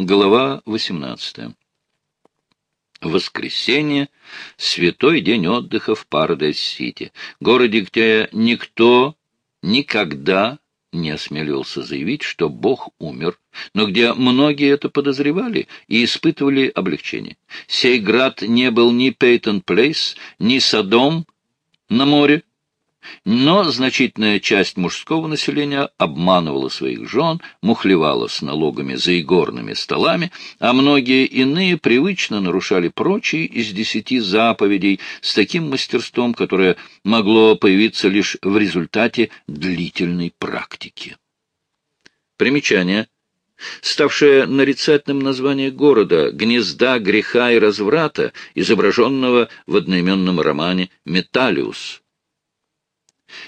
Глава 18. Воскресенье — святой день отдыха в Парадайз-Сити, городе, где никто никогда не осмелился заявить, что Бог умер, но где многие это подозревали и испытывали облегчение. Сей град не был ни Пейтон-Плейс, ни Содом на море, но значительная часть мужского населения обманывала своих жен, мухлевала с налогами за игорными столами, а многие иные привычно нарушали прочие из десяти заповедей с таким мастерством, которое могло появиться лишь в результате длительной практики. Примечание. Ставшее нарицательным название города, гнезда греха и разврата, изображенного в одноименном романе «Металлиус»,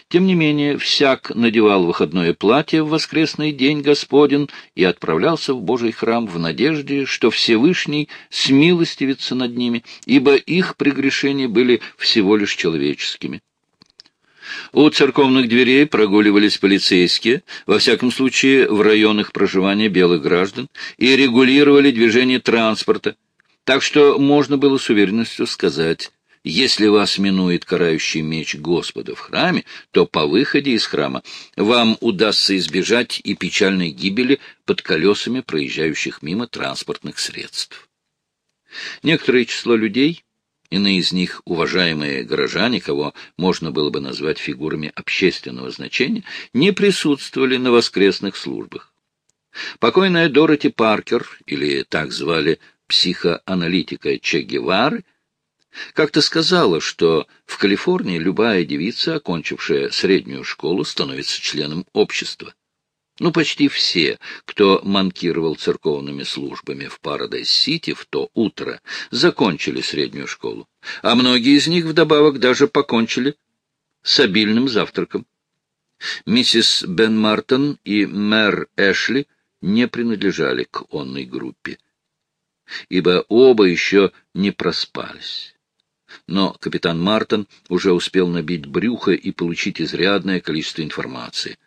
тем не менее, всяк надевал выходное платье в воскресный день Господен и отправлялся в Божий храм в надежде, что Всевышний смилостивится над ними, ибо их прегрешения были всего лишь человеческими. У церковных дверей прогуливались полицейские, во всяком случае в районах проживания белых граждан, и регулировали движение транспорта, так что можно было с уверенностью сказать если вас минует карающий меч Господа в храме, то по выходе из храма вам удастся избежать и печальной гибели под колесами проезжающих мимо транспортных средств. Некоторое число людей, иные из них уважаемые горожане, кого можно было бы назвать фигурами общественного значения, не присутствовали на воскресных службах. Покойная Дороти Паркер, или так звали психоаналитика Че Гевары, как-то сказала, что в Калифорнии любая девица, окончившая среднюю школу, становится членом общества. Ну, почти все, кто манкировал церковными службами в Парадайз-Сити в то утро, закончили среднюю школу, а многие из них вдобавок даже покончили с обильным завтраком. Миссис Бен Мартон и мэр Эшли не принадлежали к онной группе, ибо оба еще не проспались но капитан Мартон уже успел набить брюхо и получить изрядное количество информации.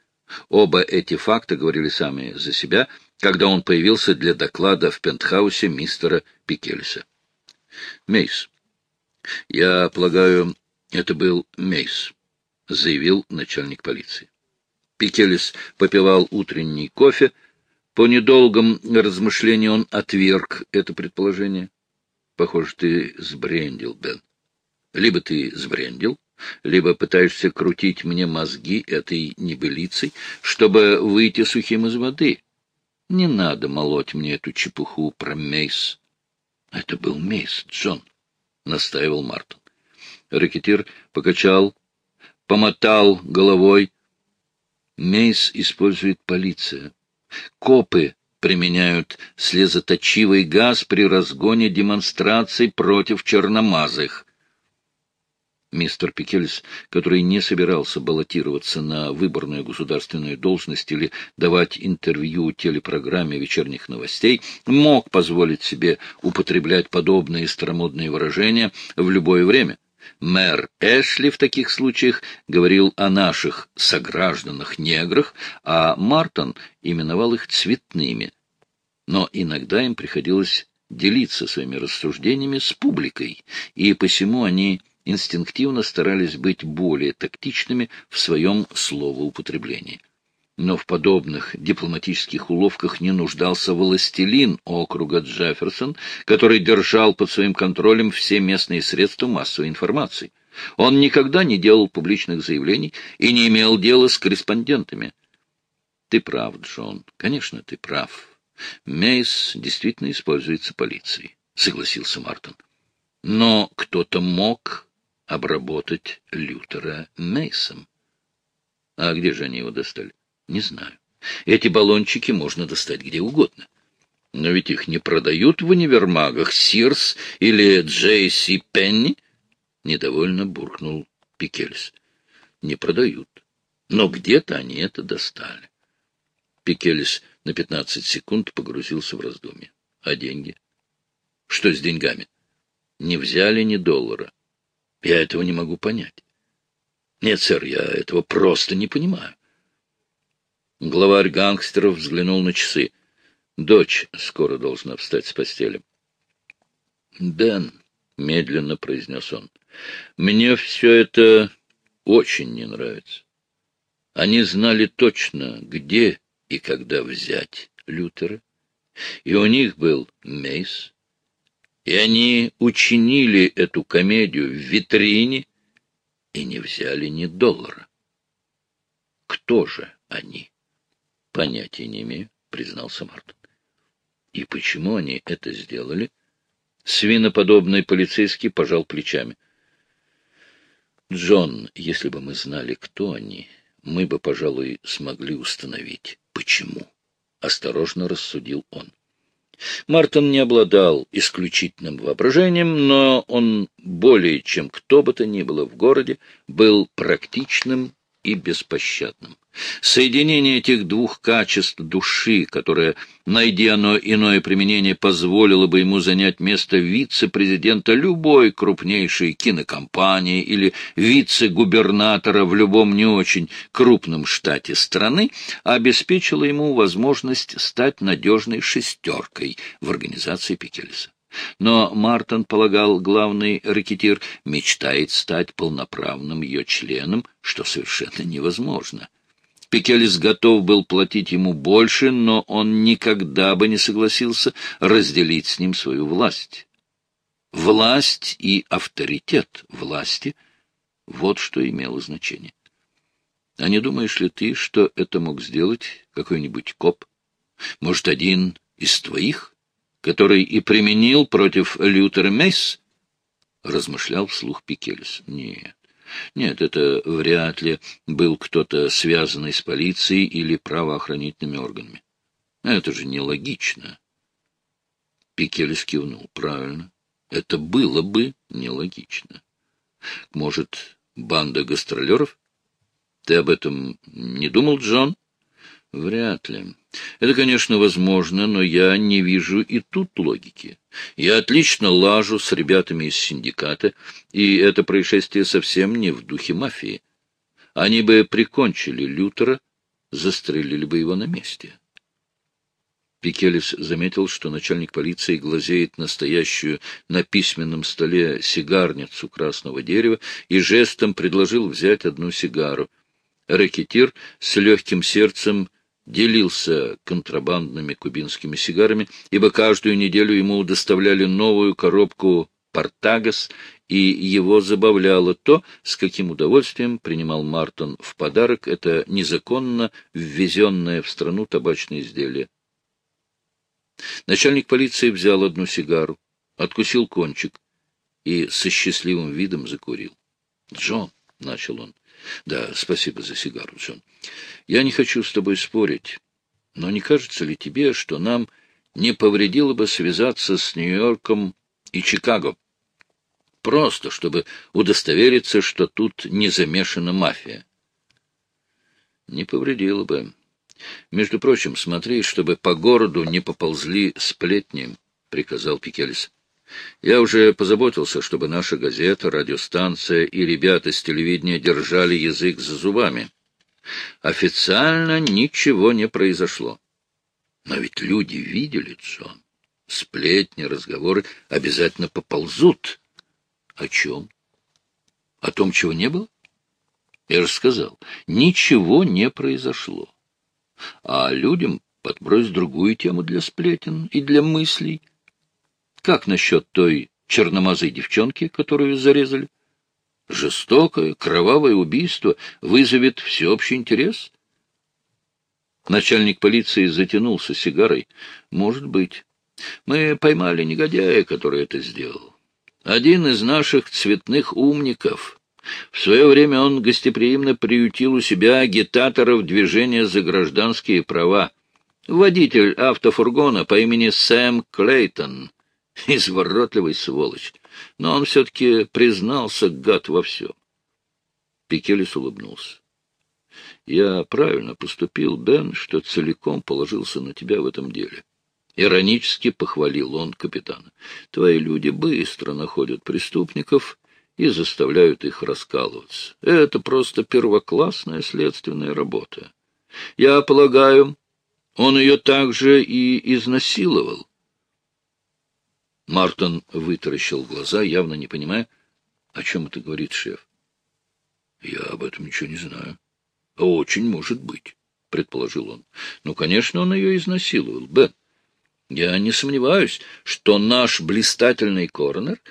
Оба эти факта говорили сами за себя, когда он появился для доклада в пентхаусе мистера Пикельса. «Мейс, я полагаю, это был Мейс», — заявил начальник полиции. Пикелис попивал утренний кофе. По недолгом размышлении он отверг это предположение. «Похоже, ты сбрендил, Бен. Либо ты сбрендил, либо пытаешься крутить мне мозги этой небылицей, чтобы выйти сухим из воды. Не надо молоть мне эту чепуху про Мейс. — Это был Мейс, Джон, — настаивал Мартин. Ракетир покачал, помотал головой. Мейс использует полиция. Копы применяют слезоточивый газ при разгоне демонстраций против черномазых — Мистер Пикельс, который не собирался баллотироваться на выборную государственную должность или давать интервью телепрограмме вечерних новостей, мог позволить себе употреблять подобные старомодные выражения в любое время. Мэр Эшли в таких случаях говорил о наших согражданах-неграх, а Мартон именовал их цветными. Но иногда им приходилось делиться своими рассуждениями с публикой, и посему они инстинктивно старались быть более тактичными в своем словоупотреблении. Но в подобных дипломатических уловках не нуждался властелин округа Джефферсон, который держал под своим контролем все местные средства массовой информации. Он никогда не делал публичных заявлений и не имел дела с корреспондентами. Ты прав, Джон, конечно, ты прав. Мейс действительно используется полицией, согласился Мартин. Но кто-то мог обработать Лютера Мейсом. А где же они его достали? Не знаю. Эти баллончики можно достать где угодно. Но ведь их не продают в универмагах Сирс или Джейси Пенни. Недовольно буркнул Пикельс. Не продают. Но где-то они это достали. Пикелис на пятнадцать секунд погрузился в раздумье. А деньги? Что с деньгами? Не взяли ни доллара. Я этого не могу понять. Нет, сэр, я этого просто не понимаю. Главарь гангстеров взглянул на часы. Дочь скоро должна встать с постели. — Бен, — медленно произнес он, — мне все это очень не нравится. Они знали точно, где и когда взять Лютера, и у них был Мейс, и они учинили эту комедию в витрине и не взяли ни доллара. Кто же они? Понятия не имею, признался Мартин. И почему они это сделали? Свиноподобный полицейский пожал плечами. Джон, если бы мы знали, кто они, мы бы, пожалуй, смогли установить, почему. Осторожно рассудил он. Мартин не обладал исключительным воображением, но он более чем кто бы то ни было в городе был практичным и беспощадным. Соединение этих двух качеств души, которое, найдя оно иное применение, позволило бы ему занять место вице-президента любой крупнейшей кинокомпании или вице-губернатора в любом не очень крупном штате страны, обеспечило ему возможность стать надежной шестеркой в организации Пикелеса. Но Мартон полагал, главный ракетир мечтает стать полноправным ее членом, что совершенно невозможно. Пикелис готов был платить ему больше, но он никогда бы не согласился разделить с ним свою власть. Власть и авторитет власти — вот что имело значение. А не думаешь ли ты, что это мог сделать какой-нибудь коп? Может, один из твоих, который и применил против Лютера Мейс? Размышлял вслух Пикелис. Нет. Нет, это вряд ли был кто-то, связанный с полицией или правоохранительными органами. Это же нелогично. Пикелес кивнул. Правильно. Это было бы нелогично. Может, банда гастролеров? Ты об этом не думал, Джон? Вряд ли. Это, конечно, возможно, но я не вижу и тут логики. Я отлично лажу с ребятами из синдиката, и это происшествие совсем не в духе мафии. Они бы прикончили Лютера, застрелили бы его на месте. Пикелес заметил, что начальник полиции глазеет настоящую на письменном столе сигарницу красного дерева и жестом предложил взять одну сигару. Рэкетир с легким сердцем делился контрабандными кубинскими сигарами, ибо каждую неделю ему доставляли новую коробку «Портагас», и его забавляло то, с каким удовольствием принимал Мартон в подарок это незаконно ввезенное в страну табачное изделие. Начальник полиции взял одну сигару, откусил кончик и со счастливым видом закурил. — Джон, — начал он, — Да, спасибо за сигару, Джон. Я не хочу с тобой спорить, но не кажется ли тебе, что нам не повредило бы связаться с Нью-Йорком и Чикаго? Просто, чтобы удостовериться, что тут не замешана мафия. Не повредило бы. Между прочим, смотри, чтобы по городу не поползли сплетни, — приказал Пикелес. Я уже позаботился, чтобы наша газета, радиостанция и ребята с телевидения держали язык за зубами. Официально ничего не произошло. Но ведь люди видели, Джон. Сплетни, разговоры обязательно поползут. О чем? О том, чего не было? Я же сказал, ничего не произошло. А людям подбрось другую тему для сплетен и для мыслей — как насчет той черномазой девчонки, которую зарезали? Жестокое, кровавое убийство вызовет всеобщий интерес? Начальник полиции затянулся сигарой. Может быть. Мы поймали негодяя, который это сделал. Один из наших цветных умников. В свое время он гостеприимно приютил у себя агитаторов движения за гражданские права. Водитель автофургона по имени Сэм Клейтон — Изворотливый сволочь. Но он все-таки признался, гад, во всем. Пикелис улыбнулся. Я правильно поступил, Бен, что целиком положился на тебя в этом деле. Иронически похвалил он капитана. Твои люди быстро находят преступников и заставляют их раскалываться. Это просто первоклассная следственная работа. Я полагаю, Он ее также и изнасиловал. Мартон вытаращил глаза, явно не понимая, о чем это говорит шеф. — Я об этом ничего не знаю. — Очень может быть, — предположил он. — Ну, конечно, он ее изнасиловал, Бен. Я не сомневаюсь, что наш блистательный коронер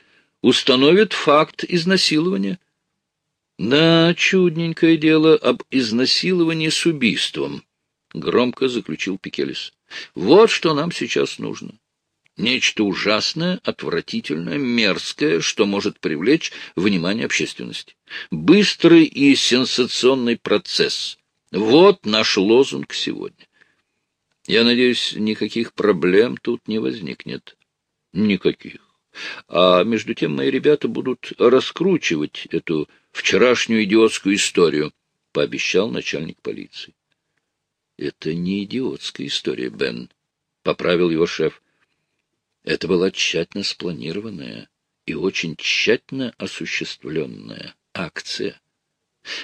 установит факт изнасилования. Да, чудненькое дело об изнасиловании с убийством, — громко заключил Пикелис. Вот что нам сейчас нужно. Нечто ужасное, отвратительное, мерзкое, что может привлечь внимание общественности. Быстрый и сенсационный процесс. Вот наш лозунг сегодня. Я надеюсь, никаких проблем тут не возникнет. Никаких. А между тем мои ребята будут раскручивать эту вчерашнюю идиотскую историю, — пообещал начальник полиции. — Это не идиотская история, Бен, — поправил его шеф. Это была тщательно спланированная и очень тщательно осуществленная акция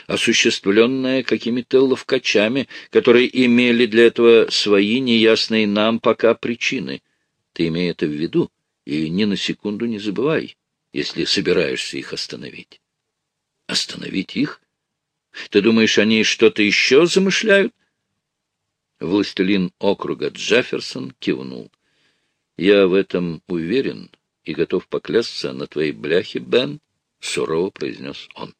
осуществленная какими-то ловкачами, которые имели для этого свои неясные нам пока причины. Ты имей это в виду и ни на секунду не забывай, если собираешься их остановить. Остановить их? Ты думаешь, они что-то еще замышляют? Властелин округа Джефферсон кивнул. Я в этом уверен и готов поклясться на твоей бляхе, Бен, — сурово произнес он.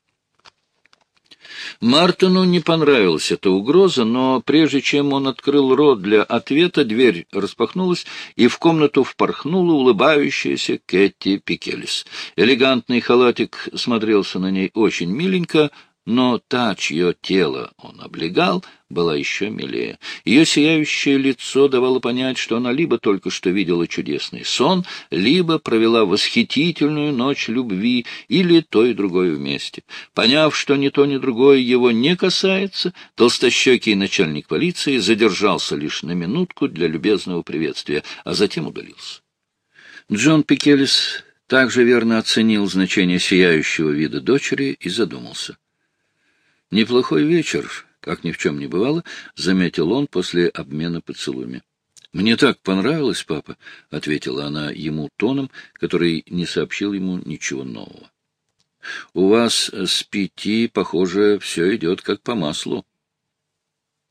Мартину не понравилась эта угроза, но прежде чем он открыл рот для ответа, дверь распахнулась, и в комнату впорхнула улыбающаяся Кэти Пикелис. Элегантный халатик смотрелся на ней очень миленько, но та, чье тело он облегал, была еще милее. Ее сияющее лицо давало понять, что она либо только что видела чудесный сон, либо провела восхитительную ночь любви, или то и другое вместе. Поняв, что ни то, ни другое его не касается, толстощекий начальник полиции задержался лишь на минутку для любезного приветствия, а затем удалился. Джон Пикелис также верно оценил значение сияющего вида дочери и задумался — Неплохой вечер, как ни в чем не бывало, — заметил он после обмена поцелуями. — Мне так понравилось, папа, — ответила она ему тоном, который не сообщил ему ничего нового. — У вас с пяти, похоже, все идет как по маслу.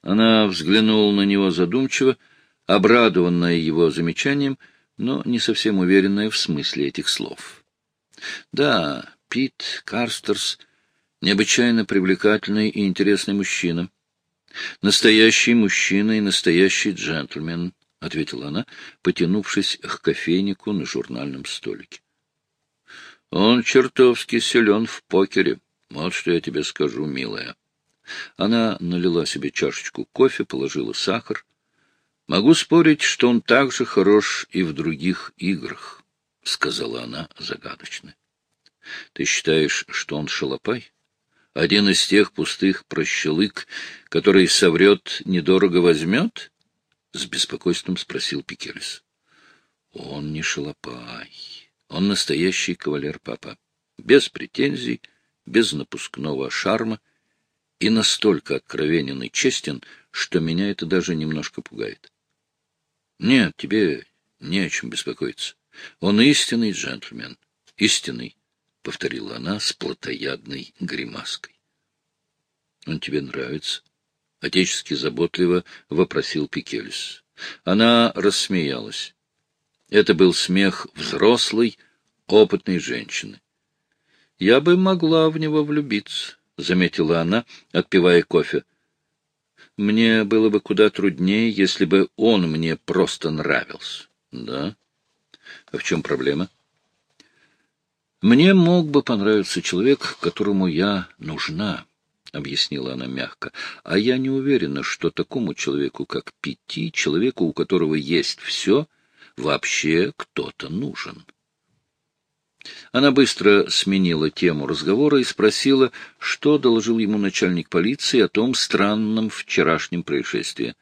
Она взглянула на него задумчиво, обрадованная его замечанием, но не совсем уверенная в смысле этих слов. Да, Пит Карстерс необычайно привлекательный и интересный мужчина. Настоящий мужчина и настоящий джентльмен, — ответила она, потянувшись к кофейнику на журнальном столике. Он чертовски силен в покере. Вот что я тебе скажу, милая. Она налила себе чашечку кофе, положила сахар. Могу спорить, что он так же хорош и в других играх, — сказала она загадочно. Ты считаешь, что он шалопай? Один из тех пустых прощелык, который соврет, недорого возьмет? — с беспокойством спросил Пикелес. — Он не шалопай. Он настоящий кавалер папа. Без претензий, без напускного шарма и настолько откровенен и честен, что меня это даже немножко пугает. Нет, тебе не о чем беспокоиться. Он истинный джентльмен. Истинный. — повторила она с плотоядной гримаской. — Он тебе нравится? — отечески заботливо вопросил Пикелис. Она рассмеялась. Это был смех взрослой, опытной женщины. — Я бы могла в него влюбиться, — заметила она, отпивая кофе. — Мне было бы куда труднее, если бы он мне просто нравился. — Да? А в чем проблема? — «Мне мог бы понравиться человек, которому я нужна», — объяснила она мягко, — «а я не уверена, что такому человеку, как Пяти, человеку, у которого есть все, вообще кто-то нужен». Она быстро сменила тему разговора и спросила, что доложил ему начальник полиции о том странном вчерашнем происшествии.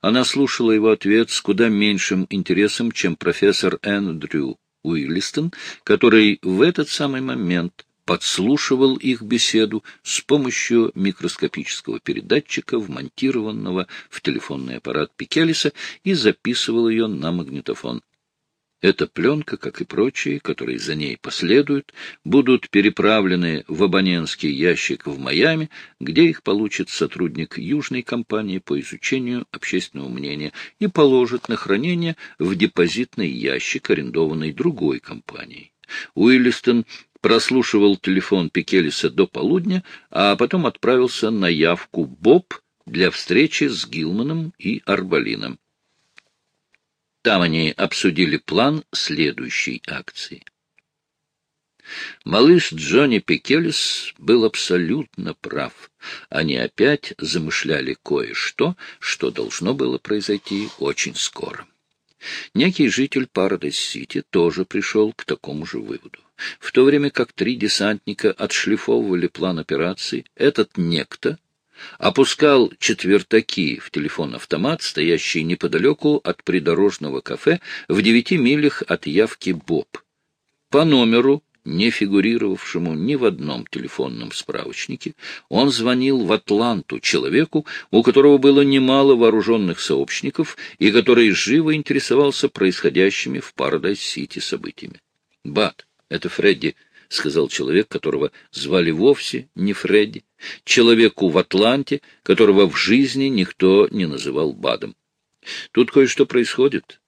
Она слушала его ответ с куда меньшим интересом, чем профессор Эндрю Уиллистон, который в этот самый момент подслушивал их беседу с помощью микроскопического передатчика, вмонтированного в телефонный аппарат Пикелиса, и записывал ее на магнитофон. Эта пленка, как и прочие, которые за ней последуют, будут переправлены в абонентский ящик в Майами, где их получит сотрудник Южной компании по изучению общественного мнения и положит на хранение в депозитный ящик, арендованный другой компанией. Уиллистон прослушивал телефон Пикелиса до полудня, а потом отправился на явку Боб для встречи с Гилманом и Арбалином. Там они обсудили план следующей акции. Малыш Джонни Пикелис был абсолютно прав. Они опять замышляли кое-что, что должно было произойти очень скоро. Некий житель Парадайз-Сити тоже пришел к такому же выводу. В то время как три десантника отшлифовывали план операции, этот некто опускал четвертаки в телефон-автомат, стоящий неподалеку от придорожного кафе в девяти милях от явки Боб. По номеру, не фигурировавшему ни в одном телефонном справочнике, он звонил в Атланту человеку, у которого было немало вооруженных сообщников и который живо интересовался происходящими в Парадайз-Сити событиями. «Бат, это Фредди», — сказал человек, которого звали вовсе не Фредди, человеку в Атланте, которого в жизни никто не называл Бадом. Тут кое-что происходит.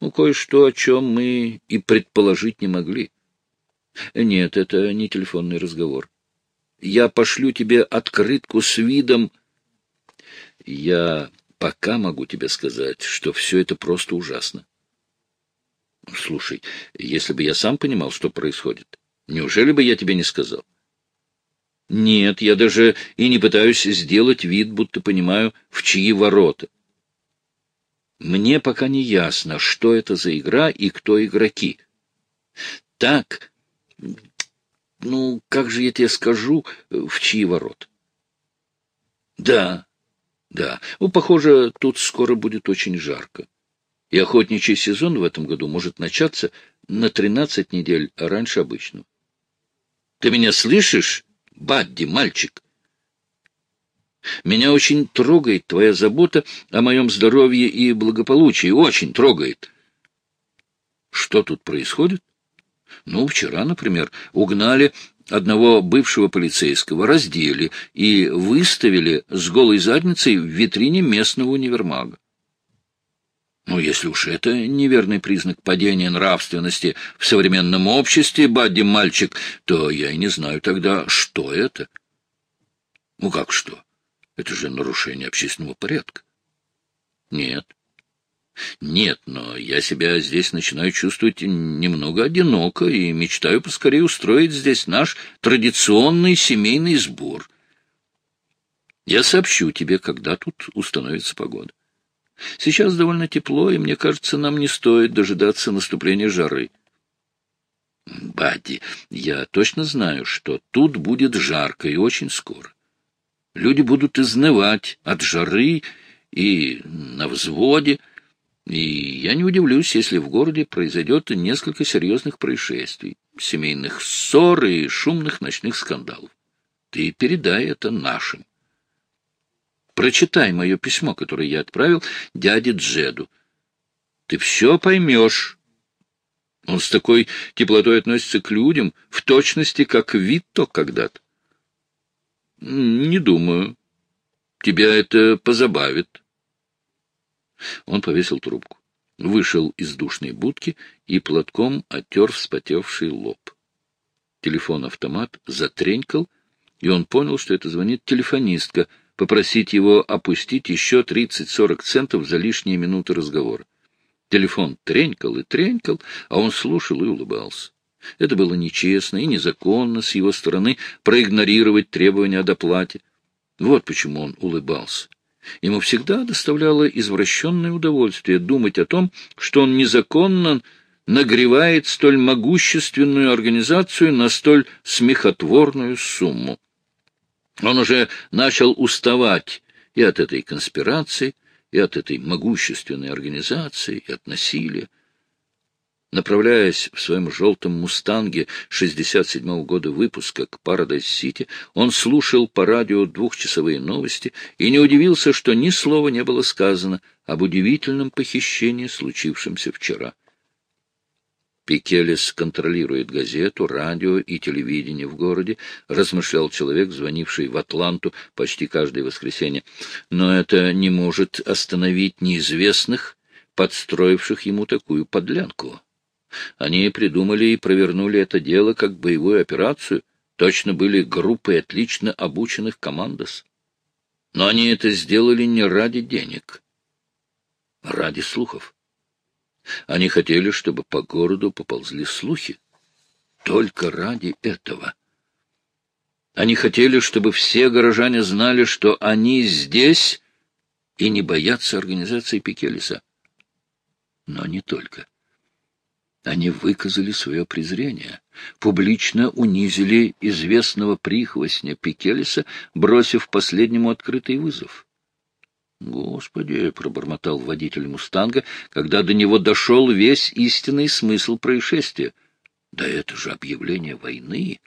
Ну, кое-что, о чем мы и предположить не могли. Нет, это не телефонный разговор. Я пошлю тебе открытку с видом... Я пока могу тебе сказать, что все это просто ужасно. Слушай, если бы я сам понимал, что происходит, Неужели бы я тебе не сказал? Нет, я даже и не пытаюсь сделать вид, будто понимаю, в чьи ворота. Мне пока не ясно, что это за игра и кто игроки. Так, ну, как же я тебе скажу, в чьи ворота? Да, да. Ну, похоже, тут скоро будет очень жарко. И охотничий сезон в этом году может начаться на тринадцать недель раньше обычного. Ты меня слышишь, Бадди, мальчик? Меня очень трогает твоя забота о моем здоровье и благополучии. Очень трогает. Что тут происходит? Ну, вчера, например, угнали одного бывшего полицейского, раздели и выставили с голой задницей в витрине местного универмага. Ну, если уж это неверный признак падения нравственности в современном обществе, Бадди мальчик, то я и не знаю тогда, что это. Ну, как что? Это же нарушение общественного порядка. Нет. Нет, но я себя здесь начинаю чувствовать немного одиноко и мечтаю поскорее устроить здесь наш традиционный семейный сбор. Я сообщу тебе, когда тут установится погода. Сейчас довольно тепло, и, мне кажется, нам не стоит дожидаться наступления жары. Бадди, я точно знаю, что тут будет жарко и очень скоро. Люди будут изнывать от жары и на взводе, и я не удивлюсь, если в городе произойдет несколько серьезных происшествий, семейных ссор и шумных ночных скандалов. Ты передай это нашим. Прочитай мое письмо, которое я отправил дяде Джеду. Ты все поймешь. Он с такой теплотой относится к людям, в точности, как Витто когда-то. Не думаю. Тебя это позабавит. Он повесил трубку, вышел из душной будки и платком оттер вспотевший лоб. Телефон-автомат затренькал, и он понял, что это звонит телефонистка — попросить его опустить еще 30-40 центов за лишние минуты разговора. Телефон тренькал и тренькал, а он слушал и улыбался. Это было нечестно и незаконно с его стороны проигнорировать требования о доплате. Вот почему он улыбался. Ему всегда доставляло извращенное удовольствие думать о том, что он незаконно нагревает столь могущественную организацию на столь смехотворную сумму. Он уже начал уставать и от этой конспирации, и от этой могущественной организации, и от насилия. Направляясь в своем желтом «Мустанге» 67-го года выпуска к Парадайз-Сити, он слушал по радио двухчасовые новости и не удивился, что ни слова не было сказано об удивительном похищении, случившемся вчера. Пикелес контролирует газету, радио и телевидение в городе, размышлял человек, звонивший в Атланту почти каждое воскресенье. Но это не может остановить неизвестных, подстроивших ему такую подлянку. Они придумали и провернули это дело как боевую операцию, точно были группой отлично обученных командос. Но они это сделали не ради денег, а ради слухов. Они хотели, чтобы по городу поползли слухи. Только ради этого. Они хотели, чтобы все горожане знали, что они здесь и не боятся организации Пикелиса. Но не только. Они выказали свое презрение, публично унизили известного прихвостня Пикелиса, бросив последнему открытый вызов. «Господи!» — пробормотал водитель «Мустанга», когда до него дошел весь истинный смысл происшествия. «Да это же объявление войны!»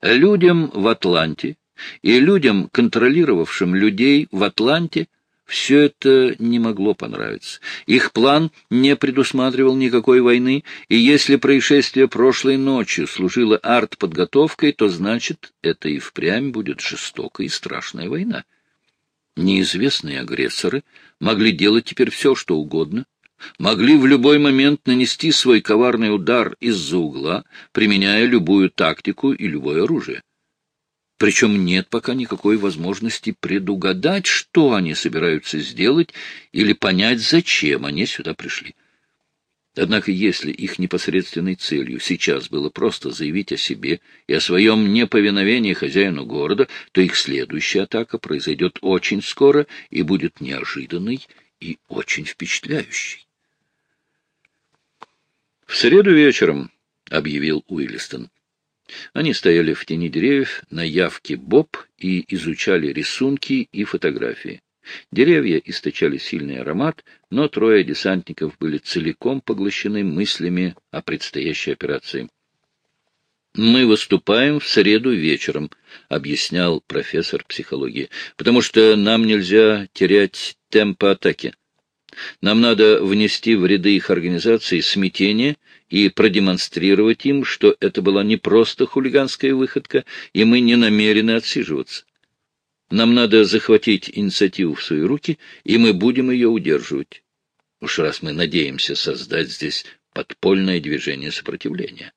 Людям в Атланте и людям, контролировавшим людей в Атланте, все это не могло понравиться. Их план не предусматривал никакой войны, и если происшествие прошлой ночи служило артподготовкой, то значит, это и впрямь будет жестокая и страшная война. Неизвестные агрессоры могли делать теперь все, что угодно, могли в любой момент нанести свой коварный удар из-за угла, применяя любую тактику и любое оружие. Причем нет пока никакой возможности предугадать, что они собираются сделать, или понять, зачем они сюда пришли. Однако если их непосредственной целью сейчас было просто заявить о себе и о своем неповиновении хозяину города, то их следующая атака произойдет очень скоро и будет неожиданной и очень впечатляющей. «В среду вечером», — объявил Уиллистон. Они стояли в тени деревьев на явке Боб и изучали рисунки и фотографии. Деревья источали сильный аромат, но трое десантников были целиком поглощены мыслями о предстоящей операции. «Мы выступаем в среду вечером», — объяснял профессор психологии, «потому что нам нельзя терять темпа атаки. Нам надо внести в ряды их организации смятение и продемонстрировать им, что это была не просто хулиганская выходка, и мы не намерены отсиживаться. Нам надо захватить инициативу в свои руки, и мы будем ее удерживать. Уж раз мы надеемся создать здесь подпольное движение сопротивления.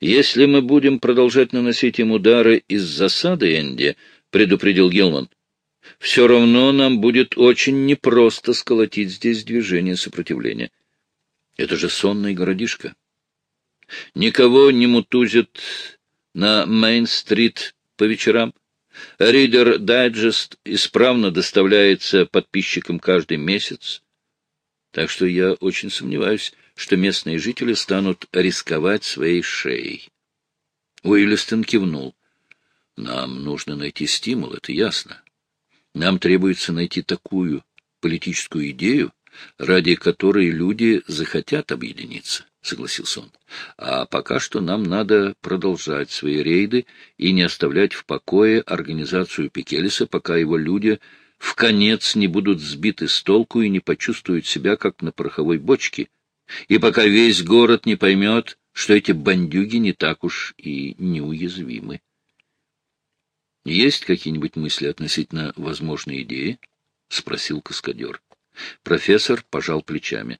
Если мы будем продолжать наносить им удары из засады, Энди, — предупредил Гилман, — все равно нам будет очень непросто сколотить здесь движение сопротивления. Это же сонный городишко. Никого не мутузят на Мейн-стрит по вечерам. Reader Digest исправно доставляется подписчикам каждый месяц. Так что я очень сомневаюсь, что местные жители станут рисковать своей шеей. Уиллистон кивнул. Нам нужно найти стимул, это ясно. Нам требуется найти такую политическую идею, ради которой люди захотят объединиться согласился он. А пока что нам надо продолжать свои рейды и не оставлять в покое организацию Пикелиса, пока его люди в конец не будут сбиты с толку и не почувствуют себя как на пороховой бочке, и пока весь город не поймет, что эти бандюги не так уж и неуязвимы. «Есть какие-нибудь мысли относительно возможной идеи?» — спросил каскадер. Профессор пожал плечами.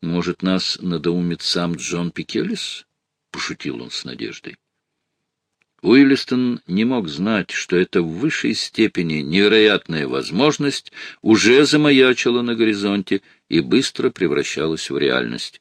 Может, нас надоумит сам Джон Пикелис? — пошутил он с надеждой. Уиллистон не мог знать, что эта в высшей степени невероятная возможность уже замаячила на горизонте и быстро превращалась в реальность.